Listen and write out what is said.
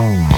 Boom.